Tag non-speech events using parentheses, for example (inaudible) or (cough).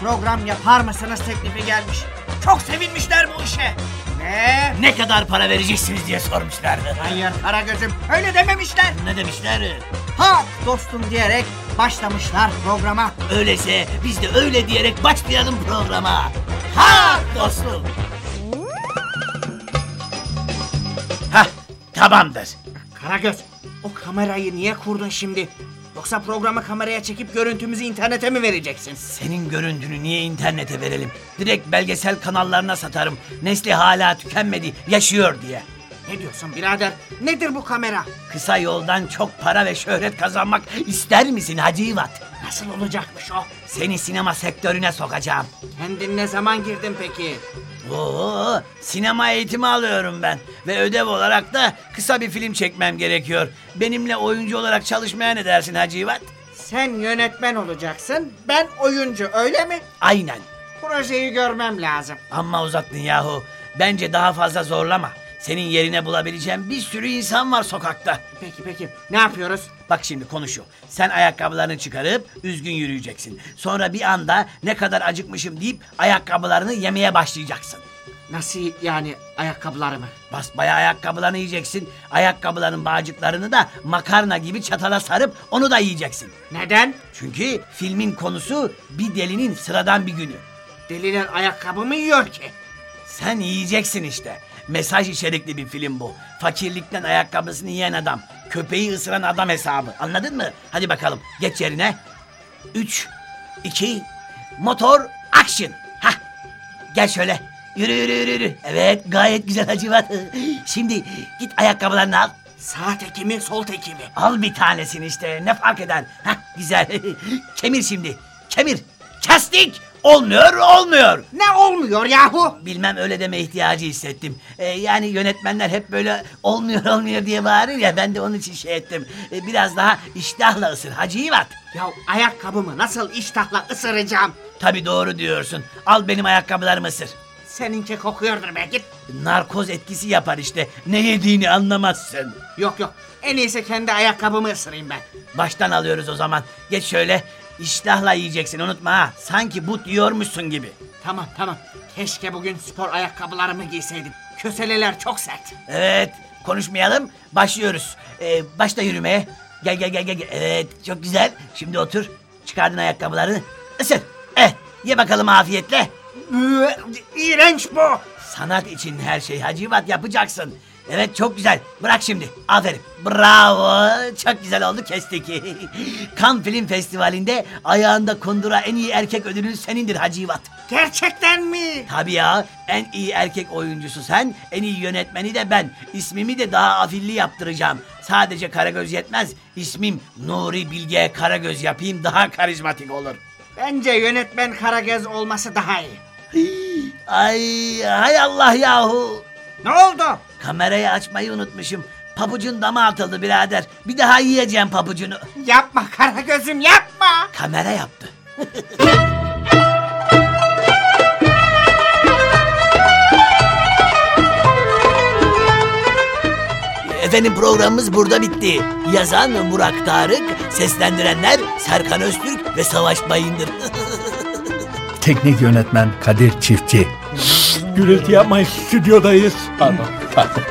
program yapar mısınız teklifi gelmiş. Çok sevinmişler bu işe. Ve Ne kadar para vereceksiniz diye sormuşlardı. hayır Karagöz'üm öyle dememişler. Ne demişler? Ha dostum diyerek başlamışlar programa. Öyleyse biz de öyle diyerek başlayalım programa. Ha dostum. Hah tamamdır. Karagöz o kamerayı niye kurdun şimdi? Yoksa programı kameraya çekip görüntümüzü internete mi vereceksin? Senin görüntünü niye internete verelim? Direkt belgesel kanallarına satarım. Nesli hala tükenmedi, yaşıyor diye. Ne diyorsun birader? Nedir bu kamera? Kısa yoldan çok para ve şöhret kazanmak ister misin Hacı İvat? Nasıl olacakmış o? Seni sinema sektörüne sokacağım. Kendin ne zaman girdin peki? Oo, sinema eğitimi alıyorum ben ve ödev olarak da kısa bir film çekmem gerekiyor. Benimle oyuncu olarak çalışmaya ne dersin Hacı İvat? Sen yönetmen olacaksın, ben oyuncu öyle mi? Aynen. Projeyi görmem lazım. Amma uzattın yahu. Bence daha fazla zorlama. Senin yerine bulabileceğim bir sürü insan var sokakta. Peki peki ne yapıyoruz? Bak şimdi konuşuyor. Sen ayakkabılarını çıkarıp üzgün yürüyeceksin. Sonra bir anda ne kadar acıkmışım deyip ayakkabılarını yemeye başlayacaksın. Nasıl yani ayakkabılarımı? Basbaya ayakkabılarını yiyeceksin. Ayakkabıların bağcıklarını da makarna gibi çatala sarıp onu da yiyeceksin. Neden? Çünkü filmin konusu bir delinin sıradan bir günü. Deliler ayakkabı mı yiyor ki? Sen yiyeceksin işte. Mesaj içerikli bir film bu. Fakirlikten ayakkabısını yiyen adam. Köpeği ısıran adam hesabı. Anladın mı? Hadi bakalım geç yerine. Üç, iki, motor, action. Hah. Gel şöyle. Yürü yürü yürü yürü. Evet gayet güzel Hacivat. Şimdi git ayakkabılarını al. Sağ teki mi sol teki mi? Al bir tanesini işte ne fark eder. Hah güzel. (laughs) Kemir şimdi. Kemir. Kestik. Olmuyor olmuyor. Ne olmuyor yahu? Bilmem öyle deme ihtiyacı hissettim. Ee, yani yönetmenler hep böyle olmuyor olmuyor diye bağırır ya ben de onun için şey ettim. Ee, biraz daha iştahla ısır Hacı İvat. Ya ayakkabımı nasıl iştahla ısıracağım? Tabii doğru diyorsun. Al benim ayakkabılarımı ısır. Seninki kokuyordur be git. Narkoz etkisi yapar işte. Ne yediğini anlamazsın. Yok yok en iyisi kendi ayakkabımı ısırayım ben. Baştan alıyoruz o zaman. Geç şöyle. İştahla yiyeceksin unutma ha. Sanki but yiyormuşsun gibi. Tamam tamam. Keşke bugün spor ayakkabılarımı giyseydim. Köseleler çok sert. Evet konuşmayalım. Başlıyoruz. Ee, başla yürümeye. Gel gel gel gel. gel. Evet çok güzel. Şimdi otur. Çıkardın ayakkabılarını. Isır. Eh ye bakalım afiyetle. İğrenç bu. Sanat için her şey Hacivat yapacaksın. Evet çok güzel. Bırak şimdi. Aferin. Bravo. Çok güzel oldu kestik. (laughs) Cannes Film Festivali'nde ayağında kundura en iyi erkek ödülün senindir Hacivat. Gerçekten mi? Tabii ya. En iyi erkek oyuncusu sen, en iyi yönetmeni de ben. İsmimi de daha afilli yaptıracağım. Sadece Karagöz yetmez. İsmim Nuri Bilge Karagöz yapayım daha karizmatik olur. Bence yönetmen Karagöz olması daha iyi. Ay hay Allah yahu. Ne oldu? Kamerayı açmayı unutmuşum. Pabucun dama atıldı birader. Bir daha yiyeceğim pabucunu. Yapma Karagöz'üm yapma. Kamera yaptı. (laughs) Efendim programımız burada bitti. Yazan Murat Tarık, seslendirenler Serkan Öztürk ve Savaş Bayındır. (laughs) Teknik yönetmen Kadir Çiftçi. Gürültü yapmayın stüdyodayız. Pardon, pardon.